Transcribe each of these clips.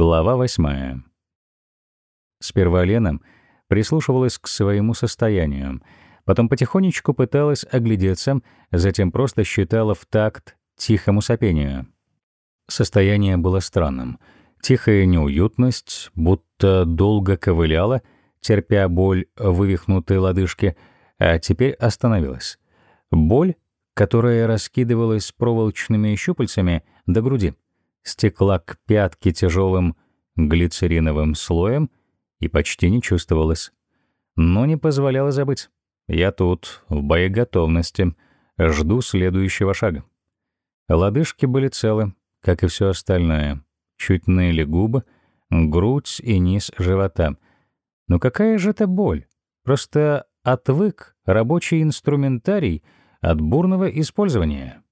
Глава восьмая. Сперва Лена прислушивалась к своему состоянию, потом потихонечку пыталась оглядеться, затем просто считала в такт тихому сопению. Состояние было странным. Тихая неуютность, будто долго ковыляла, терпя боль вывихнутой лодыжке, а теперь остановилась. Боль, которая раскидывалась проволочными щупальцами до груди — стекла к пятке тяжелым глицериновым слоем и почти не чувствовалась. Но не позволяла забыть. Я тут, в боеготовности, жду следующего шага. Лодыжки были целы, как и все остальное. Чуть ныли губы, грудь и низ живота. Но какая же это боль? Просто отвык рабочий инструментарий от бурного использования.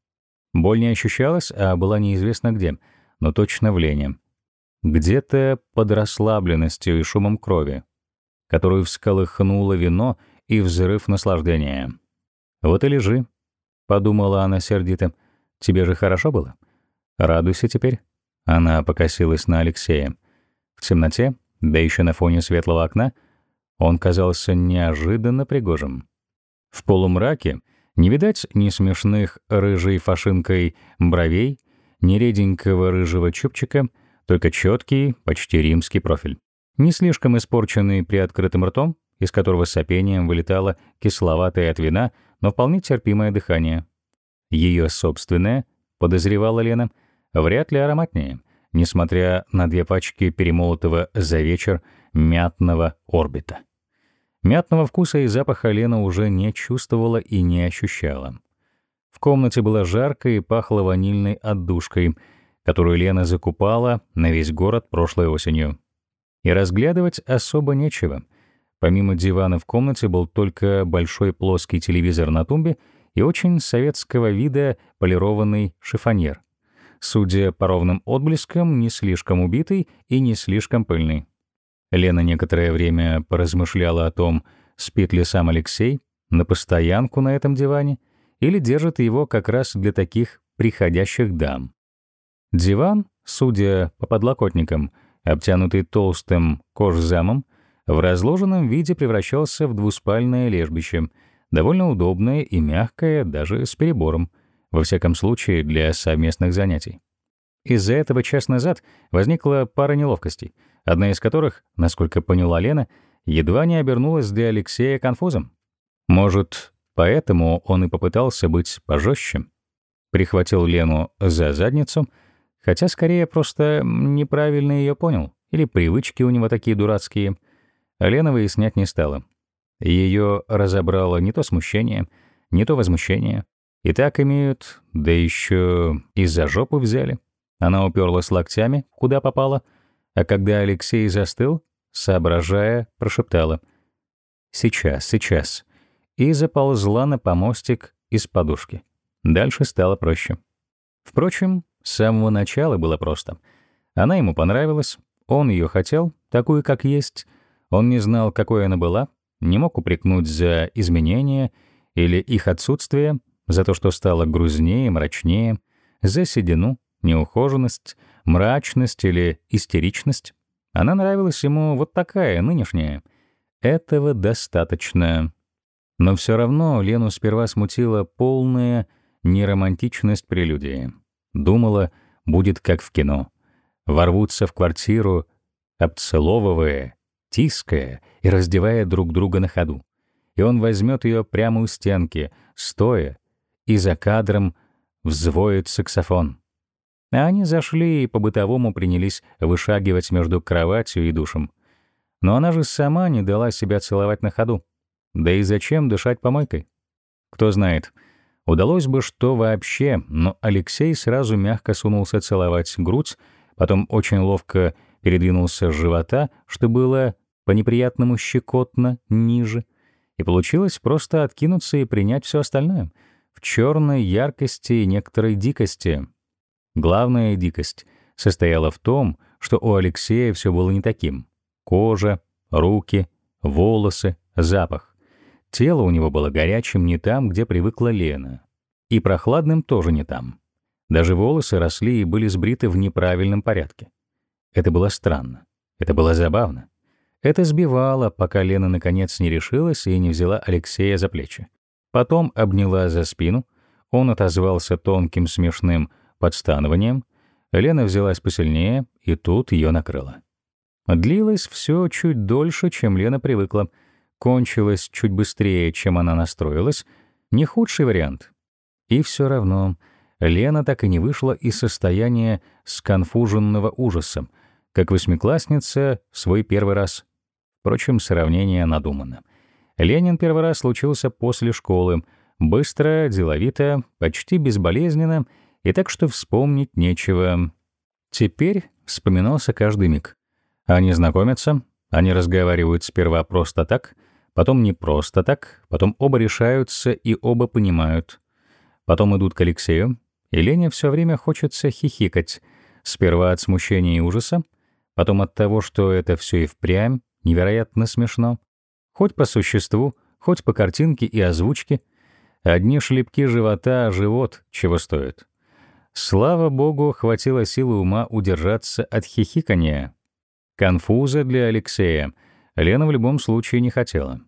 Боль не ощущалась, а была неизвестно где — но точно в лени. Где-то под расслабленностью и шумом крови, которую всколыхнуло вино и взрыв наслаждения. «Вот и лежи», — подумала она сердито. «Тебе же хорошо было? Радуйся теперь». Она покосилась на Алексея. В темноте, да еще на фоне светлого окна, он казался неожиданно пригожим. В полумраке не видать ни смешных рыжей фашинкой бровей, ни реденького рыжего чубчика, только четкий, почти римский профиль. Не слишком испорченный при открытом ртом, из которого сопением вылетало кисловатое от вина, но вполне терпимое дыхание. Ее собственное, подозревала Лена, вряд ли ароматнее, несмотря на две пачки перемолотого за вечер мятного орбита. Мятного вкуса и запаха Лена уже не чувствовала и не ощущала. В комнате было жарко и пахло ванильной отдушкой, которую Лена закупала на весь город прошлой осенью. И разглядывать особо нечего. Помимо дивана в комнате был только большой плоский телевизор на тумбе и очень советского вида полированный шифоньер. Судя по ровным отблескам, не слишком убитый и не слишком пыльный. Лена некоторое время поразмышляла о том, спит ли сам Алексей на постоянку на этом диване, или держит его как раз для таких приходящих дам. Диван, судя по подлокотникам, обтянутый толстым кожзамом, в разложенном виде превращался в двуспальное лежбище, довольно удобное и мягкое, даже с перебором, во всяком случае для совместных занятий. Из-за этого час назад возникла пара неловкостей, одна из которых, насколько поняла Лена, едва не обернулась для Алексея конфузом. Может, Поэтому он и попытался быть пожестче. Прихватил Лену за задницу, хотя скорее просто неправильно ее понял, или привычки у него такие дурацкие. А Лена выяснять не стала. Ее разобрало не то смущение, не то возмущение. И так имеют, да еще и за жопу взяли. Она уперлась локтями, куда попала, а когда Алексей застыл, соображая, прошептала. «Сейчас, сейчас и заползла на помостик из подушки. Дальше стало проще. Впрочем, с самого начала было просто. Она ему понравилась, он ее хотел, такую, как есть. Он не знал, какой она была, не мог упрекнуть за изменения или их отсутствие, за то, что стало грузнее, мрачнее, за седину, неухоженность, мрачность или истеричность. Она нравилась ему вот такая, нынешняя. Этого достаточно. Но все равно Лену сперва смутила полная неромантичность прелюдии. Думала, будет как в кино. Ворвутся в квартиру, обцеловывая, тиская и раздевая друг друга на ходу. И он возьмет ее прямо у стенки, стоя, и за кадром взвоет саксофон. А они зашли и по-бытовому принялись вышагивать между кроватью и душем. Но она же сама не дала себя целовать на ходу. Да и зачем дышать помойкой? Кто знает, удалось бы что вообще, но Алексей сразу мягко сунулся целовать грудь, потом очень ловко передвинулся с живота, что было по-неприятному щекотно ниже, и получилось просто откинуться и принять все остальное в черной яркости и некоторой дикости. Главная дикость состояла в том, что у Алексея все было не таким. Кожа, руки, волосы, запах. Тело у него было горячим не там, где привыкла Лена. И прохладным тоже не там. Даже волосы росли и были сбриты в неправильном порядке. Это было странно. Это было забавно. Это сбивало, пока Лена наконец не решилась и не взяла Алексея за плечи. Потом обняла за спину, он отозвался тонким смешным подстаныванием, Лена взялась посильнее, и тут ее накрыло. Длилось все чуть дольше, чем Лена привыкла. Кончилось чуть быстрее, чем она настроилась. Не худший вариант. И все равно Лена так и не вышла из состояния сконфуженного ужасом, как восьмиклассница в свой первый раз. Впрочем, сравнение надумано. Ленин первый раз случился после школы, быстро, деловито, почти безболезненно, и так что вспомнить нечего. Теперь вспоминался каждый миг. Они знакомятся, они разговаривают сперва просто так, потом не просто так, потом оба решаются и оба понимают. Потом идут к Алексею, и Лене все время хочется хихикать, сперва от смущения и ужаса, потом от того, что это все и впрямь невероятно смешно. Хоть по существу, хоть по картинке и озвучке. Одни шлепки живота, а живот чего стоит. Слава богу, хватило силы ума удержаться от хихикания. Конфуза для Алексея Лена в любом случае не хотела.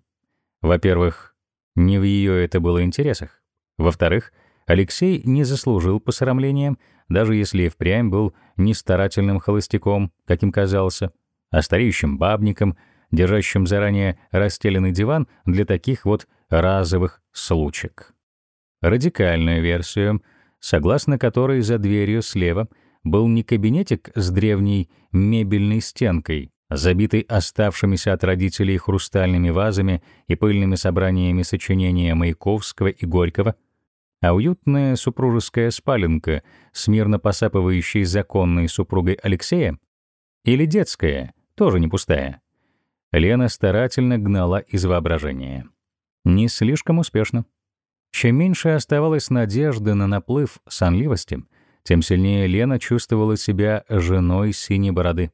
Во-первых, не в ее это было интересах. Во-вторых, Алексей не заслужил посрамления, даже если и впрямь был не старательным холостяком, каким казался, а стареющим бабником, держащим заранее расстеленный диван для таких вот разовых случаев. Радикальную версию, согласно которой за дверью слева был не кабинетик с древней мебельной стенкой, забитый оставшимися от родителей хрустальными вазами и пыльными собраниями сочинения Маяковского и Горького, а уютная супружеская спаленка с мирно посапывающей законной супругой Алексея, или детская, тоже не пустая. Лена старательно гнала из воображения. Не слишком успешно. Чем меньше оставалось надежды на наплыв сонливости, тем сильнее Лена чувствовала себя женой синей бороды,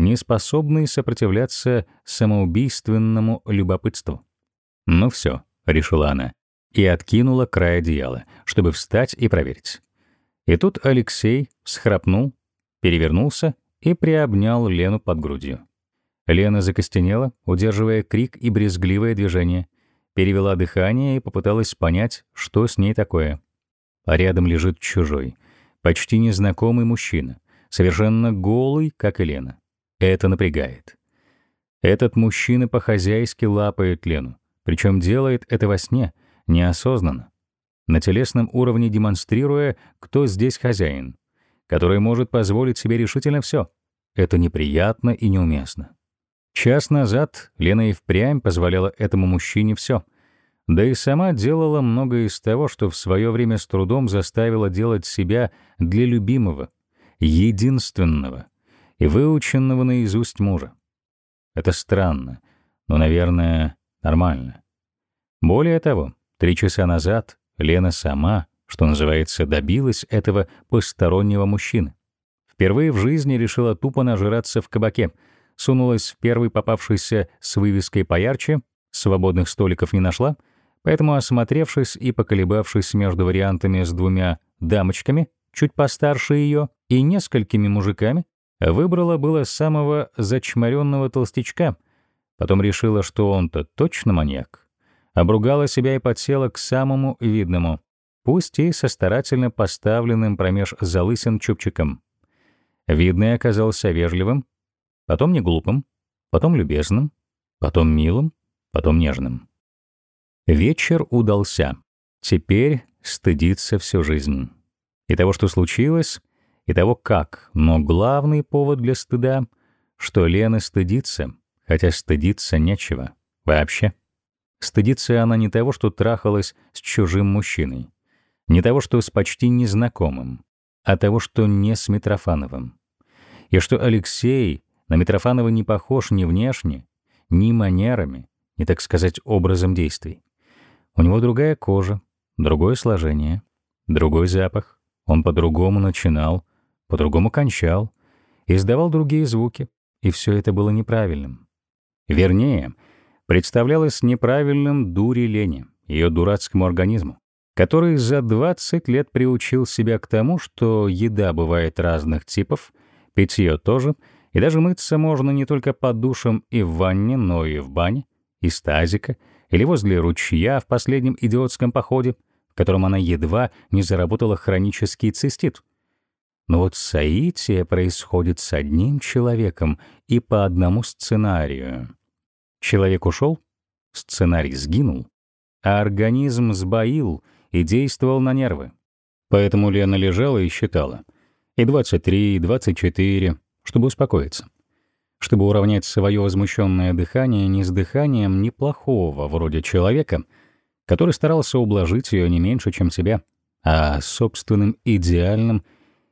неспособной сопротивляться самоубийственному любопытству. «Ну все», — решила она, и откинула край одеяла, чтобы встать и проверить. И тут Алексей схрапнул, перевернулся и приобнял Лену под грудью. Лена закостенела, удерживая крик и брезгливое движение, перевела дыхание и попыталась понять, что с ней такое. А рядом лежит чужой, почти незнакомый мужчина, совершенно голый, как и Лена. Это напрягает. Этот мужчина по-хозяйски лапает Лену, причем делает это во сне, неосознанно, на телесном уровне демонстрируя, кто здесь хозяин, который может позволить себе решительно все. Это неприятно и неуместно. Час назад Лена и впрямь позволяла этому мужчине все, да и сама делала многое из того, что в свое время с трудом заставила делать себя для любимого, единственного и выученного наизусть мужа. Это странно, но, наверное, нормально. Более того, Три часа назад Лена сама, что называется, добилась этого постороннего мужчины. Впервые в жизни решила тупо нажираться в кабаке, сунулась в первый попавшийся с вывеской поярче, свободных столиков не нашла, поэтому, осмотревшись и поколебавшись между вариантами с двумя дамочками, чуть постарше ее, и несколькими мужиками, выбрала было самого зачморенного толстячка, потом решила, что он-то точно маньяк, обругала себя и подсела к самому видному, пусть и со старательно поставленным промеж залысин чубчиком. Видный оказался вежливым, потом не глупым, потом любезным, потом милым, потом нежным. Вечер удался. Теперь стыдится всю жизнь. И того, что случилось, и того, как, но главный повод для стыда, что Лена стыдится, хотя стыдиться нечего. Вообще. Стыдится она не того, что трахалась с чужим мужчиной, не того, что с почти незнакомым, а того, что не с Митрофановым. И что Алексей на Митрофанова не похож ни внешне, ни манерами, ни, так сказать, образом действий. У него другая кожа, другое сложение, другой запах. Он по-другому начинал, по-другому кончал, издавал другие звуки, и все это было неправильным. Вернее, представлялось неправильным дури Лене, ее дурацкому организму, который за 20 лет приучил себя к тому, что еда бывает разных типов, питье тоже, И даже мыться можно не только под душем и в ванне, но и в бане, из тазика или возле ручья в последнем идиотском походе, в котором она едва не заработала хронический цистит. Но вот соитие происходит с одним человеком и по одному сценарию. Человек ушел, сценарий сгинул, а организм сбоил и действовал на нервы. Поэтому Лена лежала и считала. И 23, и 24, чтобы успокоиться. Чтобы уравнять свое возмущенное дыхание не с дыханием неплохого, вроде человека, который старался ублажить ее не меньше, чем себя, а собственным идеальным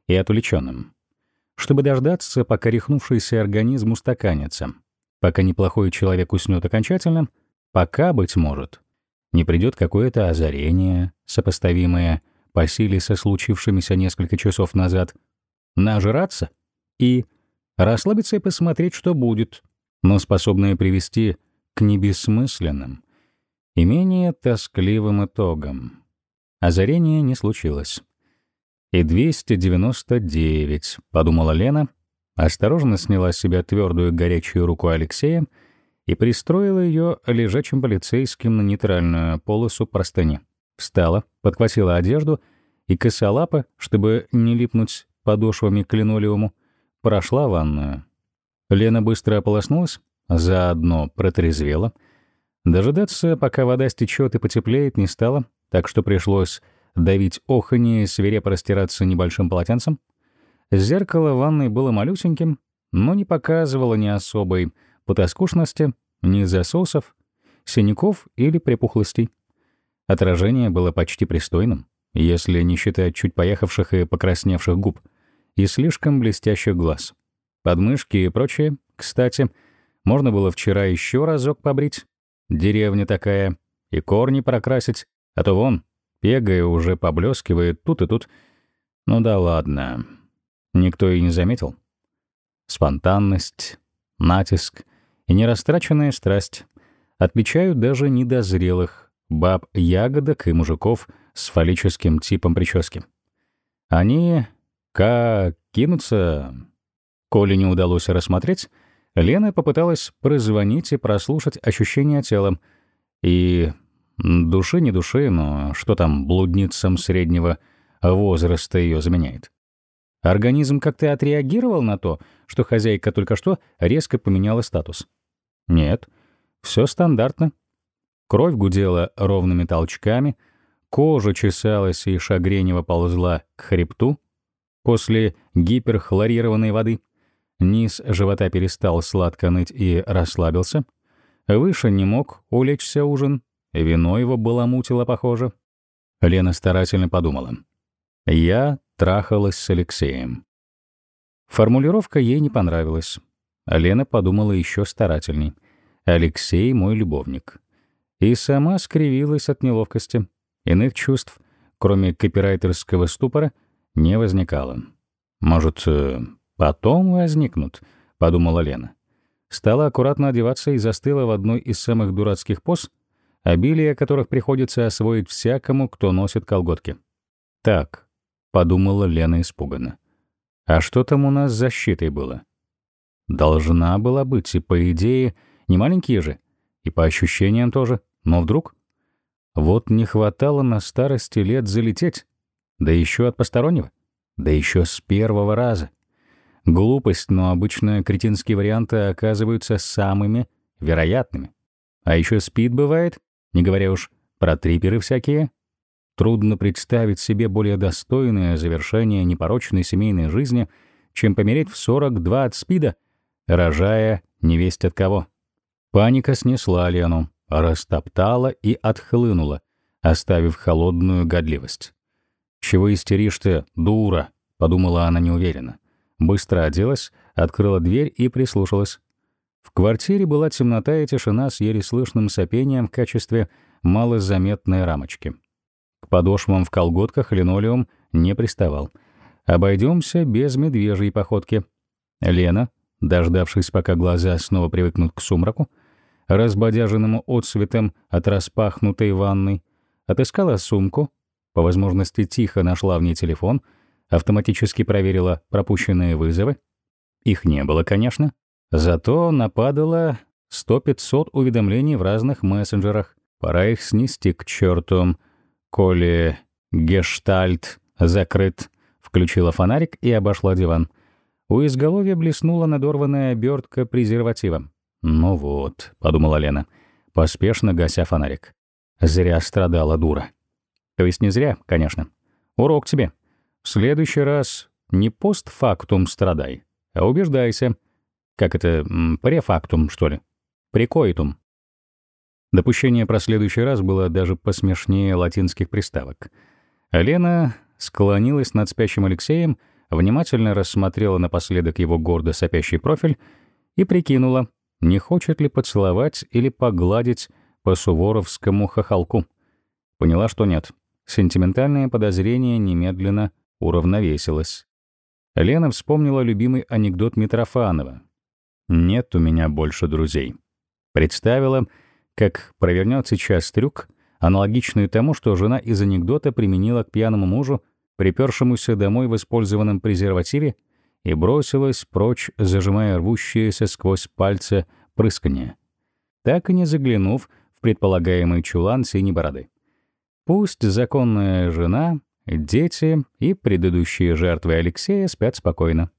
и отвлеченным. Чтобы дождаться, пока рехнувшийся организм устаканится, пока неплохой человек уснет окончательно, пока, быть может, не придет какое-то озарение, сопоставимое по силе со случившимися несколько часов назад, нажраться и расслабиться и посмотреть, что будет, но способное привести к небессмысленным и менее тоскливым итогам. Озарение не случилось. И 299, подумала Лена, осторожно сняла с себя твердую горячую руку Алексея и пристроила ее лежачим полицейским на нейтральную полосу простыни. Встала, подхватила одежду и косолапа, чтобы не липнуть подошвами к линолеуму, прошла ванную. Лена быстро ополоснулась, заодно протрезвела. Дожидаться, пока вода стечет и потеплеет, не стало, так что пришлось давить оханье и свирепо растираться небольшим полотенцем. Зеркало в ванной было малюсеньким, но не показывало ни особой потаскушности, ни засосов, синяков или припухлостей. Отражение было почти пристойным, если не считать чуть поехавших и покрасневших губ — и слишком блестящих глаз. Подмышки и прочее, кстати, можно было вчера еще разок побрить. Деревня такая. И корни прокрасить. А то вон, пегая уже поблескивает тут и тут. Ну да ладно. Никто и не заметил. Спонтанность, натиск и нерастраченная страсть отличают даже недозрелых баб-ягодок и мужиков с фаллическим типом прически. Они как кинуться? Коли не удалось рассмотреть, Лена попыталась прозвонить и прослушать ощущения тела. И души не души, но что там блудницам среднего возраста ее заменяет? Организм как-то отреагировал на то, что хозяйка только что резко поменяла статус? Нет, все стандартно. Кровь гудела ровными толчками, кожа чесалась и шагренево ползла к хребту, После гиперхлорированной воды низ живота перестал сладко ныть и расслабился. Выше не мог улечься ужин, вино его баламутило, похоже. Лена старательно подумала. «Я трахалась с Алексеем». Формулировка ей не понравилась. Лена подумала еще старательней. «Алексей — мой любовник». И сама скривилась от неловкости. Иных чувств, кроме копирайтерского ступора — не возникало. «Может, э, потом возникнут?» — подумала Лена. Стала аккуратно одеваться и застыла в одной из самых дурацких поз, обилие которых приходится освоить всякому, кто носит колготки. «Так», — подумала Лена испуганно. «А что там у нас с защитой было?» «Должна была быть, и по идее, не маленькие же, и по ощущениям тоже, но вдруг...» Вот не хватало на старости лет залететь. Да еще от постороннего. Да еще с первого раза. Глупость, но обычно кретинские варианты оказываются самыми вероятными. А еще спид бывает, не говоря уж про триперы всякие. Трудно представить себе более достойное завершение непорочной семейной жизни, чем помереть в 42 от спида, рожая невесть от кого. Паника снесла Лену, растоптала и отхлынула, оставив холодную годливость. «Чего истеришь ты, дура?» — подумала она неуверенно. Быстро оделась, открыла дверь и прислушалась. В квартире была темнота и тишина с еле слышным сопением в качестве малозаметной рамочки. К подошвам в колготках линолеум не приставал. Обойдемся без медвежьей походки. Лена, дождавшись, пока глаза снова привыкнут к сумраку, разбодяженному отсветом от распахнутой ванной, отыскала сумку, по возможности тихо нашла в ней телефон, автоматически проверила пропущенные вызовы. Их не было, конечно. Зато нападало 100-500 уведомлений в разных мессенджерах. Пора их снести к черту. Коли гештальт закрыт, включила фонарик и обошла диван. У изголовья блеснула надорванная обертка презерватива. «Ну вот», — подумала Лена, поспешно гася фонарик. «Зря страдала дура». То есть не зря, конечно. Урок тебе. В следующий раз не постфактум страдай, а убеждайся. Как это, префактум, что ли? Прекоитум. Допущение про следующий раз было даже посмешнее латинских приставок. Лена склонилась над спящим Алексеем, внимательно рассмотрела напоследок его гордо сопящий профиль и прикинула, не хочет ли поцеловать или погладить по суворовскому хохолку. Поняла, что нет. Сентиментальное подозрение немедленно уравновесилось. Лена вспомнила любимый анекдот Митрофанова. «Нет у меня больше друзей». Представила, как провернет сейчас трюк, аналогичный тому, что жена из анекдота применила к пьяному мужу, припершемуся домой в использованном презервативе, и бросилась прочь, зажимая рвущиеся сквозь пальцы прысканье, так и не заглянув в предполагаемый чулан синей бороды. Пусть законная жена, дети и предыдущие жертвы Алексея спят спокойно.